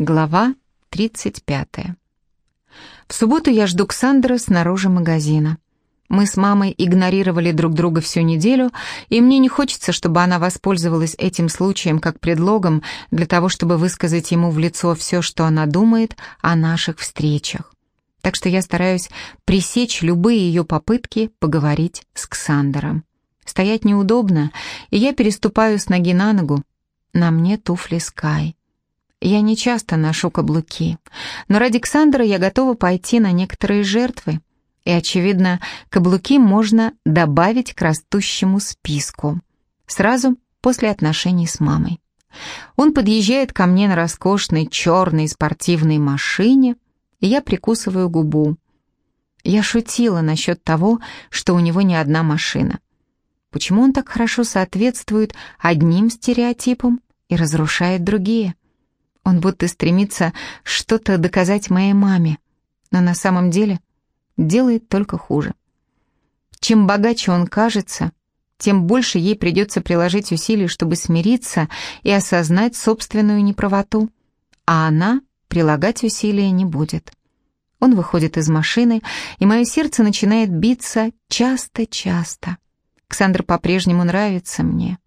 Глава 35. В субботу я жду Ксандра снаружи магазина. Мы с мамой игнорировали друг друга всю неделю, и мне не хочется, чтобы она воспользовалась этим случаем как предлогом для того, чтобы высказать ему в лицо все, что она думает о наших встречах. Так что я стараюсь пресечь любые ее попытки поговорить с Ксандером. Стоять неудобно, и я переступаю с ноги на ногу. На мне туфли Скай. Я не часто ношу каблуки, но ради Ксандра я готова пойти на некоторые жертвы. И, очевидно, каблуки можно добавить к растущему списку. Сразу после отношений с мамой. Он подъезжает ко мне на роскошной черной спортивной машине, и я прикусываю губу. Я шутила насчет того, что у него не одна машина. Почему он так хорошо соответствует одним стереотипам и разрушает другие? Он будто стремится что-то доказать моей маме, но на самом деле делает только хуже. Чем богаче он кажется, тем больше ей придется приложить усилий, чтобы смириться и осознать собственную неправоту, а она прилагать усилия не будет. Он выходит из машины, и мое сердце начинает биться часто-часто. Ксандр по-прежнему нравится мне.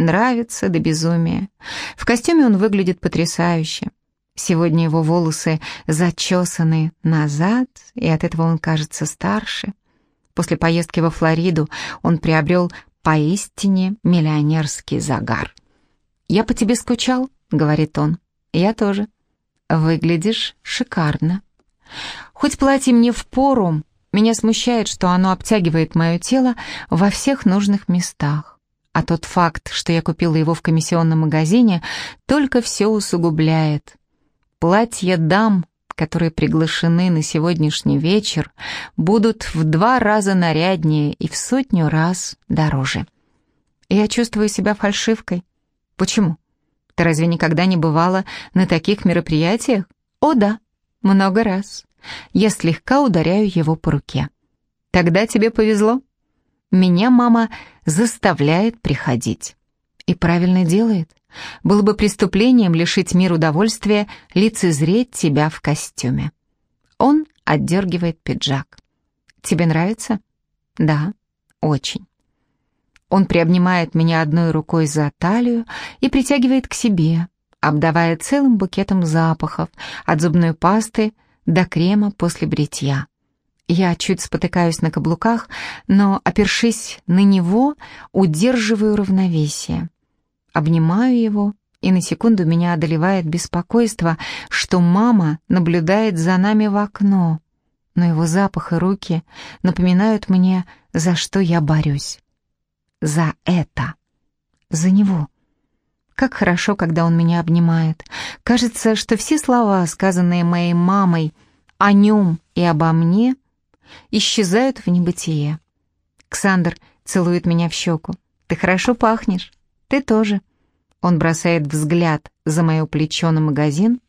Нравится до безумия. В костюме он выглядит потрясающе. Сегодня его волосы зачесаны назад, и от этого он кажется старше. После поездки во Флориду он приобрел поистине миллионерский загар. «Я по тебе скучал», — говорит он. «Я тоже». «Выглядишь шикарно». Хоть платье мне в пору, меня смущает, что оно обтягивает мое тело во всех нужных местах а тот факт, что я купила его в комиссионном магазине, только все усугубляет. Платья дам, которые приглашены на сегодняшний вечер, будут в два раза наряднее и в сотню раз дороже. Я чувствую себя фальшивкой. Почему? Ты разве никогда не бывала на таких мероприятиях? О да, много раз. Я слегка ударяю его по руке. Тогда тебе повезло. Меня мама заставляет приходить. И правильно делает. Было бы преступлением лишить мир удовольствия лицезреть тебя в костюме. Он отдергивает пиджак. «Тебе нравится?» «Да, очень». Он приобнимает меня одной рукой за талию и притягивает к себе, обдавая целым букетом запахов, от зубной пасты до крема после бритья. Я чуть спотыкаюсь на каблуках, но, опершись на него, удерживаю равновесие. Обнимаю его, и на секунду меня одолевает беспокойство, что мама наблюдает за нами в окно, но его запах и руки напоминают мне, за что я борюсь. За это. За него. Как хорошо, когда он меня обнимает. Кажется, что все слова, сказанные моей мамой о нем и обо мне — исчезают в небытие. Ксандр целует меня в щеку. «Ты хорошо пахнешь. Ты тоже». Он бросает взгляд за мое плечо на магазин.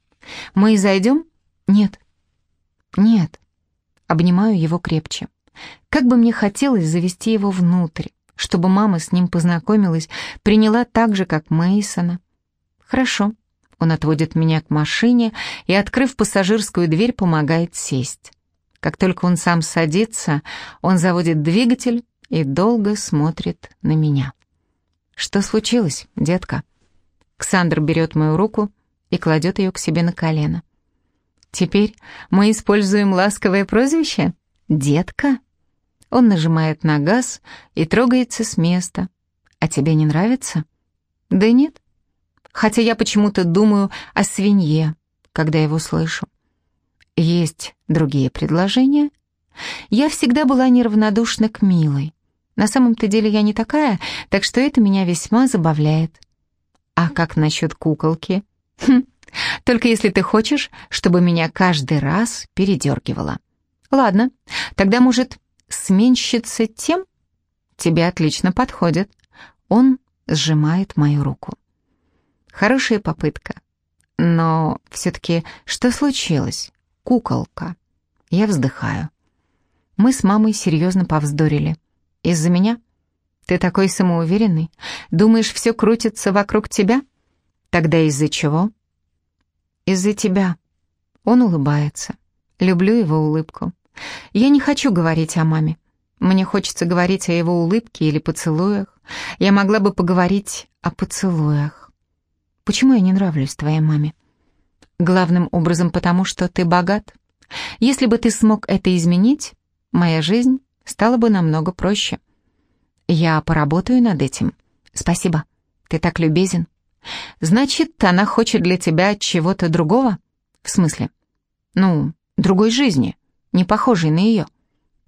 «Мы зайдем?» «Нет». «Нет». Обнимаю его крепче. Как бы мне хотелось завести его внутрь, чтобы мама с ним познакомилась, приняла так же, как Мейсона. «Хорошо». Он отводит меня к машине и, открыв пассажирскую дверь, помогает сесть. Как только он сам садится, он заводит двигатель и долго смотрит на меня. «Что случилось, детка?» Ксандр берет мою руку и кладет ее к себе на колено. «Теперь мы используем ласковое прозвище? Детка?» Он нажимает на газ и трогается с места. «А тебе не нравится?» «Да нет. Хотя я почему-то думаю о свинье, когда его слышу. Есть другие предложения? Я всегда была неравнодушна к милой. На самом-то деле я не такая, так что это меня весьма забавляет. А как насчет куколки? Хм, только если ты хочешь, чтобы меня каждый раз передергивало. Ладно, тогда, может, сменщица тем? Тебе отлично подходит. Он сжимает мою руку. Хорошая попытка. Но все-таки что случилось? Куколка. Я вздыхаю. Мы с мамой серьезно повздорили. Из-за меня? Ты такой самоуверенный? Думаешь, все крутится вокруг тебя? Тогда из-за чего? Из-за тебя. Он улыбается. Люблю его улыбку. Я не хочу говорить о маме. Мне хочется говорить о его улыбке или поцелуях. Я могла бы поговорить о поцелуях. Почему я не нравлюсь твоей маме? Главным образом потому, что ты богат. Если бы ты смог это изменить, моя жизнь стала бы намного проще. Я поработаю над этим. Спасибо. Ты так любезен. Значит, она хочет для тебя чего-то другого? В смысле? Ну, другой жизни, не похожей на ее.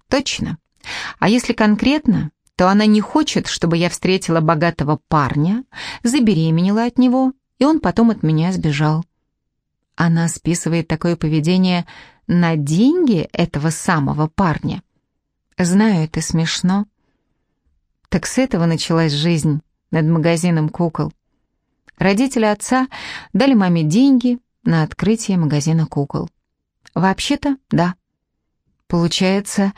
Точно. А если конкретно, то она не хочет, чтобы я встретила богатого парня, забеременела от него, и он потом от меня сбежал. Она списывает такое поведение на деньги этого самого парня. Знаю, это смешно. Так с этого началась жизнь над магазином кукол. Родители отца дали маме деньги на открытие магазина кукол. Вообще-то, да. Получается,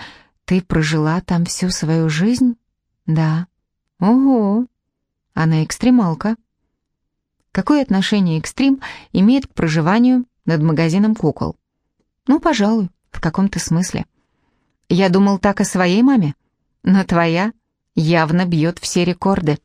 ты прожила там всю свою жизнь? Да. Ого, она экстремалка. Какое отношение экстрим имеет к проживанию над магазином кукол? Ну, пожалуй, в каком-то смысле. Я думал так о своей маме, но твоя явно бьет все рекорды.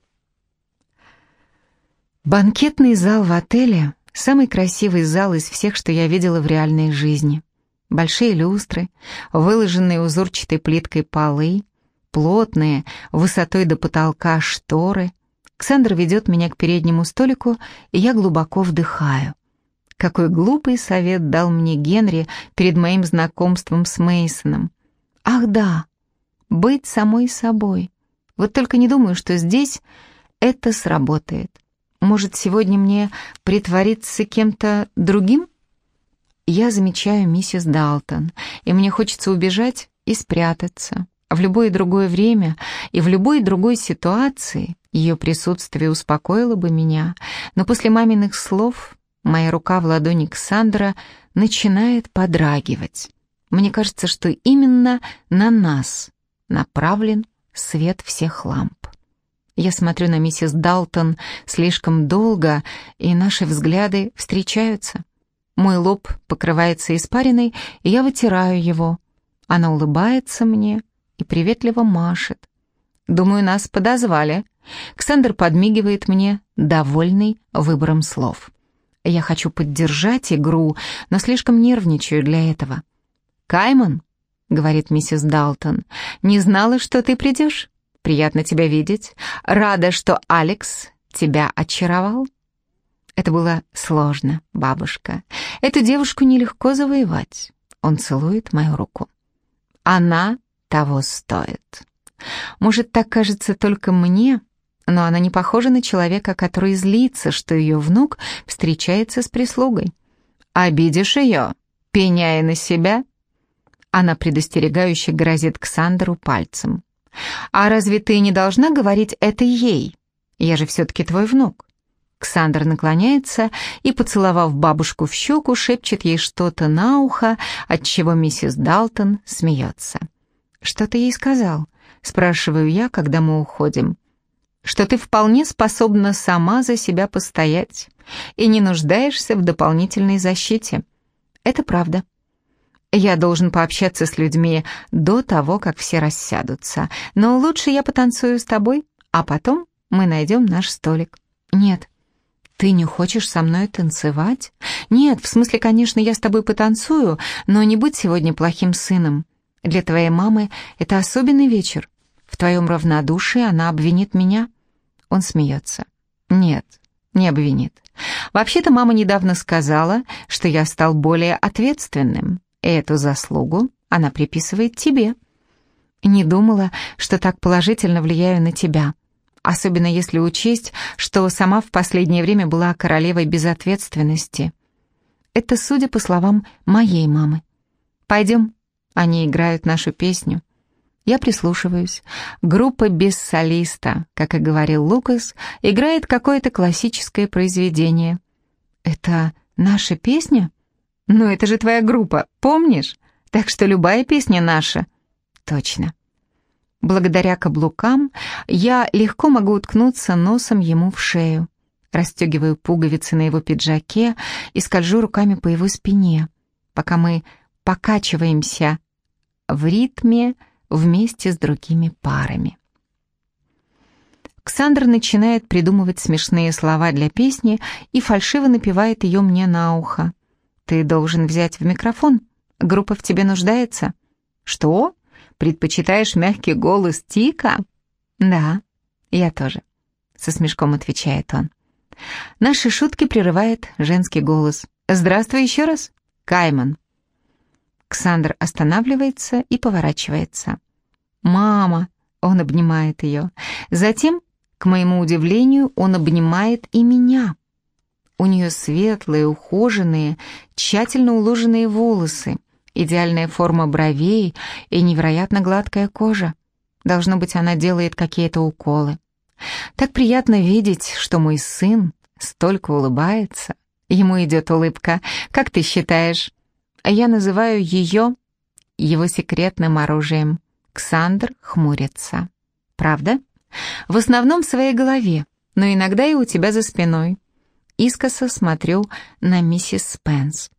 Банкетный зал в отеле — самый красивый зал из всех, что я видела в реальной жизни. Большие люстры, выложенные узорчатой плиткой полы, плотные, высотой до потолка шторы — Ксандр ведет меня к переднему столику, и я глубоко вдыхаю. Какой глупый совет дал мне Генри перед моим знакомством с Мейсоном. Ах да, быть самой собой. Вот только не думаю, что здесь это сработает. Может, сегодня мне притвориться кем-то другим? Я замечаю миссис Далтон, и мне хочется убежать и спрятаться. В любое другое время и в любой другой ситуации ее присутствие успокоило бы меня, но после маминых слов моя рука в ладони Ксандра начинает подрагивать. Мне кажется, что именно на нас направлен свет всех ламп. Я смотрю на миссис Далтон слишком долго, и наши взгляды встречаются. Мой лоб покрывается испариной, и я вытираю его. Она улыбается мне и приветливо машет. Думаю, нас подозвали. Ксандр подмигивает мне, довольный выбором слов. Я хочу поддержать игру, но слишком нервничаю для этого. «Кайман», — говорит миссис Далтон, — «не знала, что ты придешь. Приятно тебя видеть. Рада, что Алекс тебя очаровал». Это было сложно, бабушка. Эту девушку нелегко завоевать. Он целует мою руку. Она того стоит. Может, так кажется только мне, но она не похожа на человека, который злится, что ее внук встречается с прислугой. «Обидишь ее, пеняя на себя?» Она предостерегающе грозит Ксандеру пальцем. «А разве ты не должна говорить это ей? Я же все-таки твой внук». Ксандр наклоняется и, поцеловав бабушку в щеку, шепчет ей что-то на ухо, отчего миссис Далтон смеется. «Что ты ей сказал?» — спрашиваю я, когда мы уходим. «Что ты вполне способна сама за себя постоять и не нуждаешься в дополнительной защите. Это правда. Я должен пообщаться с людьми до того, как все рассядутся, но лучше я потанцую с тобой, а потом мы найдем наш столик». «Нет». «Ты не хочешь со мной танцевать?» «Нет, в смысле, конечно, я с тобой потанцую, но не будь сегодня плохим сыном. Для твоей мамы это особенный вечер. Твоем равнодушии она обвинит меня?» Он смеется. «Нет, не обвинит. Вообще-то мама недавно сказала, что я стал более ответственным, и эту заслугу она приписывает тебе. Не думала, что так положительно влияю на тебя, особенно если учесть, что сама в последнее время была королевой безответственности. Это судя по словам моей мамы. Пойдем, они играют нашу песню. Я прислушиваюсь. Группа без солиста, как и говорил Лукас, играет какое-то классическое произведение. Это наша песня? Ну, это же твоя группа, помнишь? Так что любая песня наша. Точно. Благодаря каблукам я легко могу уткнуться носом ему в шею. расстегиваю пуговицы на его пиджаке и скольжу руками по его спине, пока мы покачиваемся в ритме вместе с другими парами. Ксандр начинает придумывать смешные слова для песни и фальшиво напевает ее мне на ухо. «Ты должен взять в микрофон. Группа в тебе нуждается». «Что? Предпочитаешь мягкий голос Тика?» «Да, я тоже», — со смешком отвечает он. Наши шутки прерывает женский голос. «Здравствуй еще раз, Кайман». Ксандр останавливается и поворачивается. «Мама!» — он обнимает ее. Затем к моему удивлению, он обнимает и меня. У нее светлые, ухоженные, тщательно уложенные волосы, идеальная форма бровей и невероятно гладкая кожа. Должно быть, она делает какие-то уколы. Так приятно видеть, что мой сын столько улыбается. Ему идет улыбка. Как ты считаешь? Я называю ее его секретным оружием. Ксандр хмурится. Правда? В основном в своей голове, но иногда и у тебя за спиной. Искоса смотрю на миссис Спенс.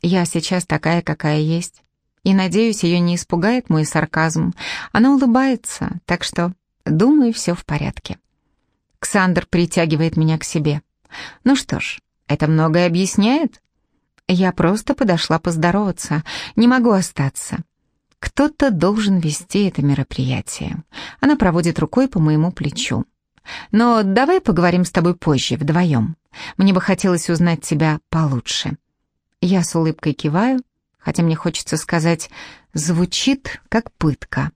Я сейчас такая, какая есть. И, надеюсь, ее не испугает мой сарказм. Она улыбается, так что, думаю, все в порядке. Ксандр притягивает меня к себе. Ну что ж, это многое объясняет. Я просто подошла поздороваться, не могу остаться. Кто-то должен вести это мероприятие. Она проводит рукой по моему плечу. Но давай поговорим с тобой позже, вдвоем. Мне бы хотелось узнать тебя получше. Я с улыбкой киваю, хотя мне хочется сказать, звучит как пытка.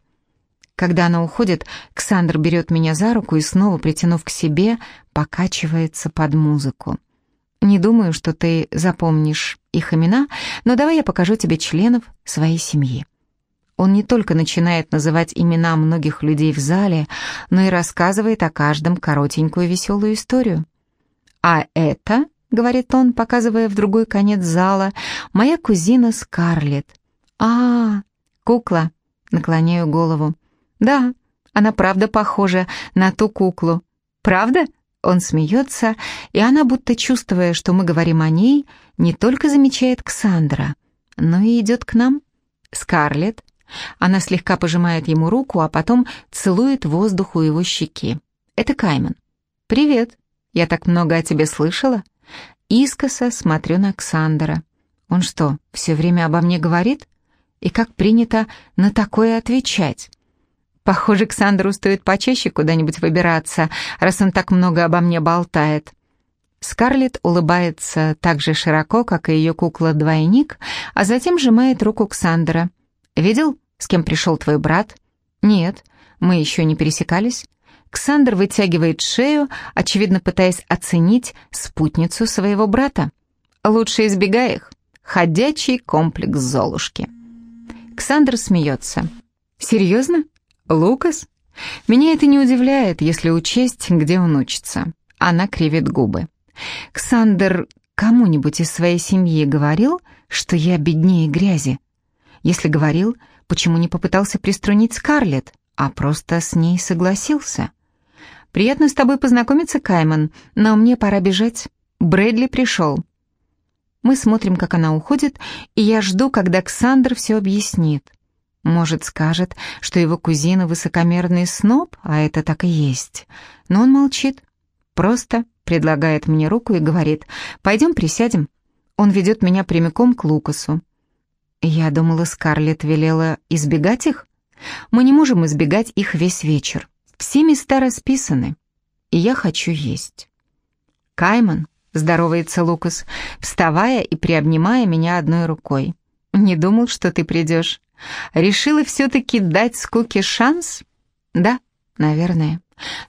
Когда она уходит, Ксандр берет меня за руку и снова, притянув к себе, покачивается под музыку. Не думаю, что ты запомнишь их имена, но давай я покажу тебе членов своей семьи. Он не только начинает называть имена многих людей в зале, но и рассказывает о каждом коротенькую веселую историю. «А это, — говорит он, показывая в другой конец зала, — моя кузина Скарлетт». «А, кукла», — наклоняю голову. «Да, она правда похожа на ту куклу». «Правда?» Он смеется, и она, будто чувствуя, что мы говорим о ней, не только замечает Ксандра, но и идет к нам. Скарлетт она слегка пожимает ему руку, а потом целует воздух у его щеки. Это Кайман. «Привет. Я так много о тебе слышала». Искоса смотрю на Ксандера. Он что, все время обо мне говорит? И как принято на такое отвечать? Похоже, Ксандеру стоит почаще куда-нибудь выбираться, раз он так много обо мне болтает. Скарлетт улыбается так же широко, как и ее кукла-двойник, а затем сжимает руку Ксандера. Видел, с кем пришел твой брат? Нет, мы еще не пересекались. Ксандр вытягивает шею, очевидно пытаясь оценить спутницу своего брата. Лучше избегай их. Ходячий комплекс Золушки. Ксандр смеется. «Серьезно? Лукас? Меня это не удивляет, если учесть, где он учится». Она кривит губы. «Ксандр кому-нибудь из своей семьи говорил, что я беднее грязи?» Если говорил, почему не попытался приструнить Скарлетт, а просто с ней согласился? «Приятно с тобой познакомиться, Кайман, но мне пора бежать. Брэдли пришел». Мы смотрим, как она уходит, и я жду, когда Ксандр все объяснит. Может, скажет, что его кузина высокомерный сноб, а это так и есть. Но он молчит. Просто предлагает мне руку и говорит, «Пойдем присядем». Он ведет меня прямиком к Лукасу. Я думала, Скарлетт велела избегать их. Мы не можем избегать их весь вечер. Все места расписаны, и я хочу есть. Кайман, здоровается Лукас, вставая и приобнимая меня одной рукой. Не думал, что ты придешь. Решила все-таки дать скуке шанс? Да, наверное.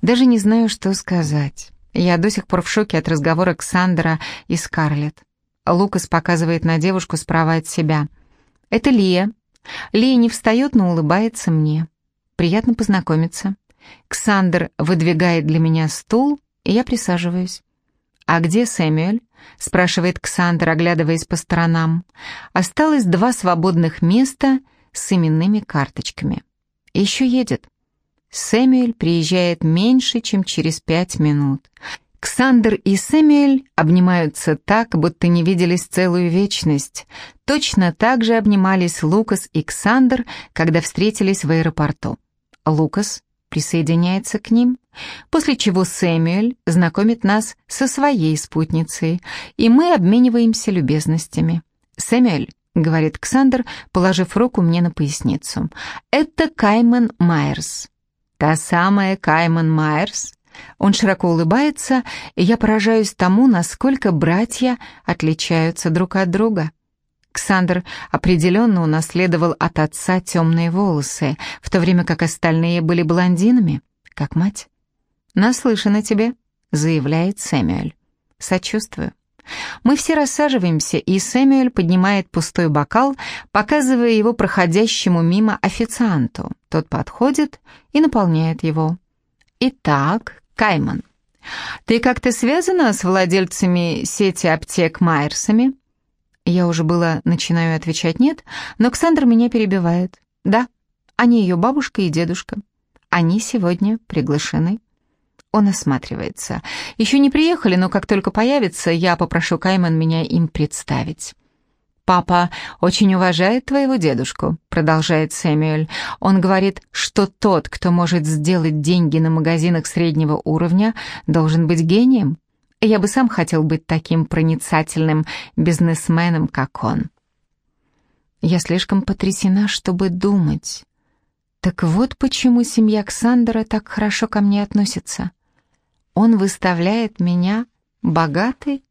Даже не знаю, что сказать. Я до сих пор в шоке от разговора Ксандра и Скарлетт. Лукас показывает на девушку справа от себя. «Это Лия». Лия не встает, но улыбается мне. Приятно познакомиться. Ксандр выдвигает для меня стул, и я присаживаюсь. «А где Сэмюэль?» — спрашивает Ксандр, оглядываясь по сторонам. «Осталось два свободных места с именными карточками. Еще едет». Сэмюэль приезжает меньше, чем через пять минут. Ксандр и Сэмюэль обнимаются так, будто не виделись целую вечность. Точно так же обнимались Лукас и Ксандр, когда встретились в аэропорту. Лукас присоединяется к ним, после чего Сэмюэль знакомит нас со своей спутницей, и мы обмениваемся любезностями. «Сэмюэль», — говорит Ксандр, положив руку мне на поясницу, — «это Каймен Майерс». «Та самая Каймен Майерс?» Он широко улыбается, и я поражаюсь тому, насколько братья отличаются друг от друга. Ксандр определенно унаследовал от отца темные волосы, в то время как остальные были блондинами, как мать. «Наслышана тебе», — заявляет Сэмюэль. «Сочувствую». Мы все рассаживаемся, и Сэмюэль поднимает пустой бокал, показывая его проходящему мимо официанту. Тот подходит и наполняет его. «Итак, Кайман, ты как-то связана с владельцами сети аптек Майерсами?» Я уже было начинаю отвечать «нет», но Ксандр меня перебивает. «Да, они ее бабушка и дедушка. Они сегодня приглашены». Он осматривается. «Еще не приехали, но как только появится, я попрошу Кайман меня им представить». «Папа очень уважает твоего дедушку», — продолжает Сэмюэль. «Он говорит, что тот, кто может сделать деньги на магазинах среднего уровня, должен быть гением. Я бы сам хотел быть таким проницательным бизнесменом, как он. Я слишком потрясена, чтобы думать. Так вот почему семья Ксандера так хорошо ко мне относится. Он выставляет меня богатой?